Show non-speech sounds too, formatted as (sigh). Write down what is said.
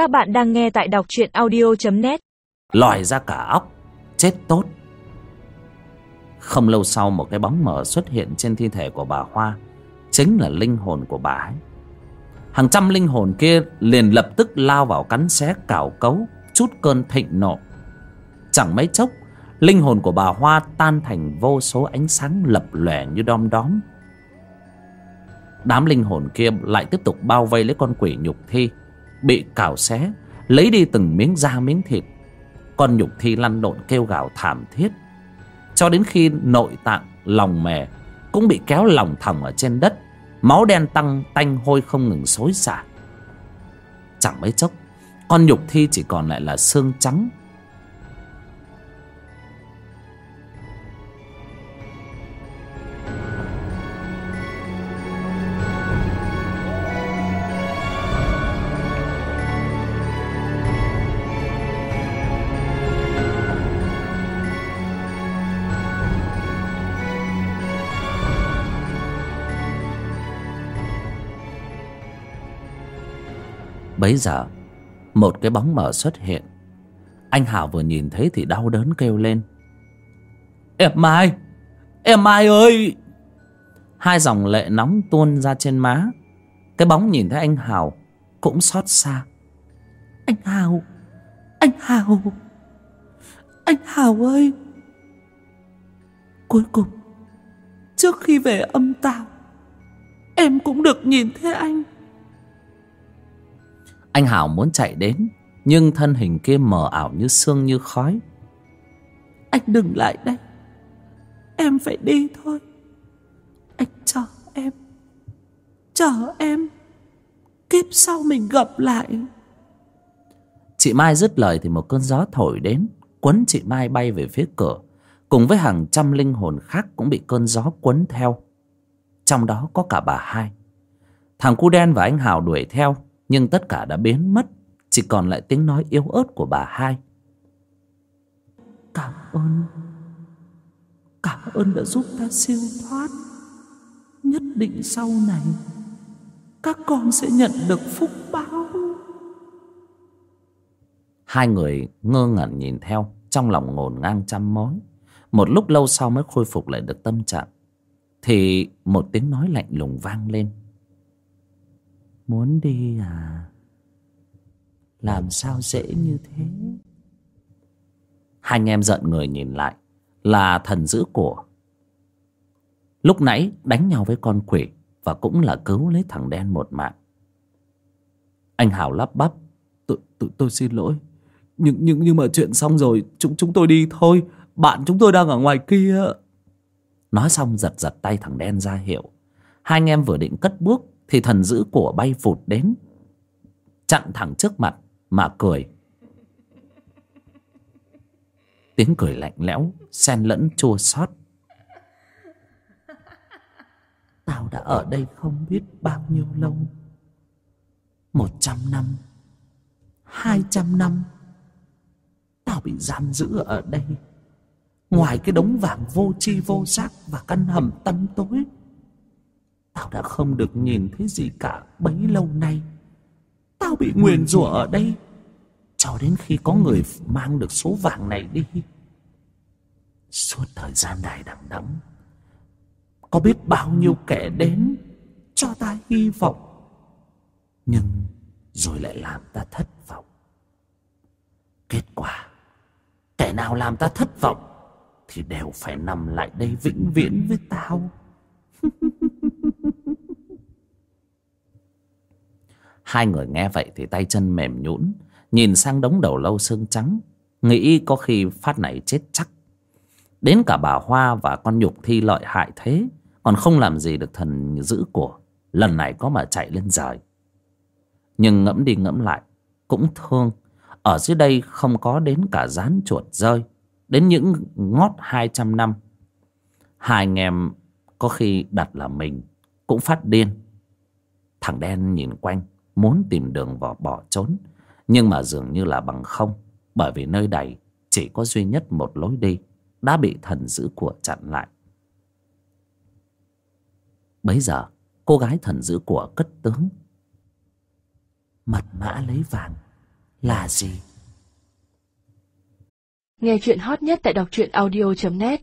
Các bạn đang nghe tại đọc truyện audio.net lòi ra cả óc, chết tốt. Không lâu sau một cái bóng mờ xuất hiện trên thi thể của bà hoa, chính là linh hồn của bà ấy. Hàng trăm linh hồn kia liền lập tức lao vào cắn xé, cào cấu, chút cơn thịnh nộ. Chẳng mấy chốc, linh hồn của bà hoa tan thành vô số ánh sáng lập lòe như đom đóm. Đám linh hồn kia lại tiếp tục bao vây lấy con quỷ nhục thi bị cào xé, lấy đi từng miếng da miếng thịt. Con nhục thi lăn lộn kêu gào thảm thiết. Cho đến khi nội tạng, lòng mề cũng bị kéo lòng thòng ở trên đất, máu đen tăng tanh hôi không ngừng xối xả. Chẳng mấy chốc, con nhục thi chỉ còn lại là xương trắng bấy giờ, một cái bóng mờ xuất hiện. Anh hảo vừa nhìn thấy thì đau đớn kêu lên. Em mai em mai ơi! Hai dòng lệ nóng tuôn ra trên má. Cái bóng nhìn thấy anh hào cũng xót xa. Anh hào anh hào anh hào ơi! Cuối cùng, trước khi về âm tào em cũng được nhìn thấy anh anh Hảo muốn chạy đến, Nhưng thân hình kia mờ ảo như sương như khói. Anh đừng lại đây. Em phải đi thôi. Anh chờ em. Chờ em. Kiếp sau mình gặp lại. Chị Mai dứt lời thì một cơn gió thổi đến, Quấn chị Mai bay về phía cửa. Cùng với hàng trăm linh hồn khác Cũng bị cơn gió quấn theo. Trong đó có cả bà hai. Thằng cu đen và anh Hào đuổi theo nhưng tất cả đã biến mất chỉ còn lại tiếng nói yếu ớt của bà hai. Cảm ơn. Cảm ơn đã giúp ta siêu thoát. Nhất định sau này các con sẽ nhận được phúc báo. Hai người ngơ ngẩn nhìn theo trong lòng ngổn ngang trăm mối. Một lúc lâu sau mới khôi phục lại được tâm trạng. Thì một tiếng nói lạnh lùng vang lên Muốn đi à? Làm sao dễ như thế? Hai anh em giận người nhìn lại Là thần giữ của. Lúc nãy đánh nhau với con quỷ Và cũng là cứu lấy thằng đen một mạng. Anh Hảo lắp bắp Tôi, tôi, tôi xin lỗi. Nhưng, nhưng, nhưng mà chuyện xong rồi Chúng chúng tôi đi thôi. Bạn chúng tôi đang ở ngoài kia. Nói xong giật giật tay thằng đen ra hiệu. Hai anh em vừa định cất bước thì thần giữ của bay phụt đến, chặn thẳng trước mặt mà cười. Tiếng cười lạnh lẽo, xen lẫn chua xót. Tao đã ở đây không biết bao nhiêu lâu. Một trăm năm, hai trăm năm. Tao bị giam giữ ở đây. Ngoài cái đống vàng vô tri vô giác và căn hầm tăm tối Tao đã không được nhìn thấy gì cả bấy lâu nay. Tao bị nguyền rủa ở đây. Cho đến khi có người mang được số vàng này đi. Suốt thời gian dài đằng đẵng, Có biết bao nhiêu kẻ đến Cho ta hy vọng. Nhưng rồi lại làm ta thất vọng. Kết quả, Kẻ nào làm ta thất vọng Thì đều phải nằm lại đây vĩnh viễn với tao. (laughs) Hai người nghe vậy thì tay chân mềm nhũn, Nhìn sang đống đầu lâu xương trắng, Nghĩ có khi phát này chết chắc. Đến cả bà Hoa và con nhục thi lợi hại thế, Còn không làm gì được thần giữ của, Lần này có mà chạy lên rời. Nhưng ngẫm đi ngẫm lại, Cũng thương, Ở dưới đây không có đến cả rán chuột rơi, Đến những ngót hai trăm năm. Hai anh em có khi đặt là mình, Cũng phát điên. Thằng đen nhìn quanh muốn tìm đường vỏ bỏ trốn. Nhưng mà dường như là bằng không, bởi vì nơi đây chỉ có duy nhất một lối đi, đã bị thần giữ của chặn lại. Bấy giờ, cô gái thần giữ của cất tướng. Mật mã lấy vàng là gì? Nghe chuyện hot nhất tại đọc truyện audio.net